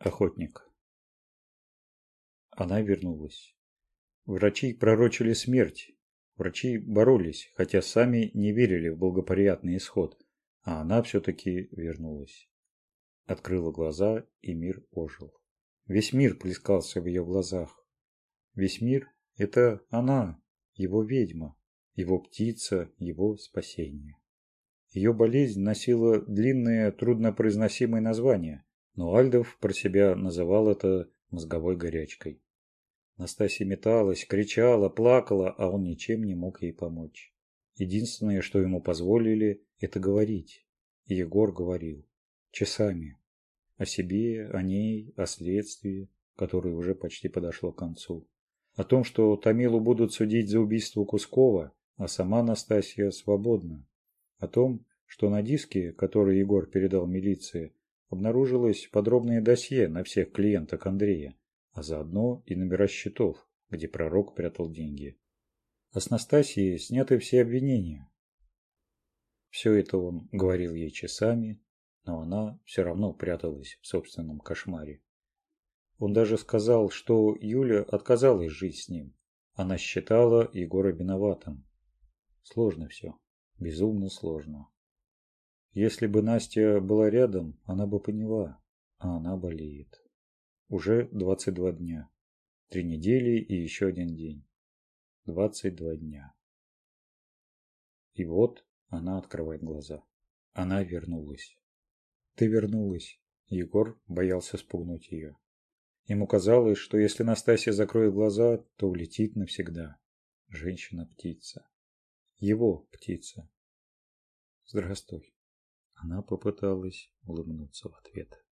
охотник. Она вернулась. Врачи пророчили смерть. Врачи боролись, хотя сами не верили в благоприятный исход, а она все-таки вернулась. Открыла глаза, и мир ожил. Весь мир плескался в ее глазах. Весь мир – это она, его ведьма, его птица, его спасение. Ее болезнь носила длинное, труднопроизносимое название – но Альдов про себя называл это мозговой горячкой. Настасья металась, кричала, плакала, а он ничем не мог ей помочь. Единственное, что ему позволили, это говорить. Егор говорил. Часами. О себе, о ней, о следствии, которое уже почти подошло к концу. О том, что Томилу будут судить за убийство Кускова, а сама Настасья свободна. О том, что на диске, который Егор передал милиции, обнаружилось подробное досье на всех клиентах Андрея, а заодно и номера счетов, где пророк прятал деньги. А с Настасией сняты все обвинения. Все это он говорил ей часами, но она все равно пряталась в собственном кошмаре. Он даже сказал, что Юля отказалась жить с ним. Она считала Егора виноватым. Сложно все. Безумно сложно. Если бы Настя была рядом, она бы поняла. А она болеет. Уже 22 дня. Три недели и еще один день. 22 дня. И вот она открывает глаза. Она вернулась. Ты вернулась. Егор боялся спугнуть ее. Ему казалось, что если Настасья закроет глаза, то улетит навсегда. Женщина-птица. Его птица. Здравствуй. Она попыталась улыбнуться в ответ.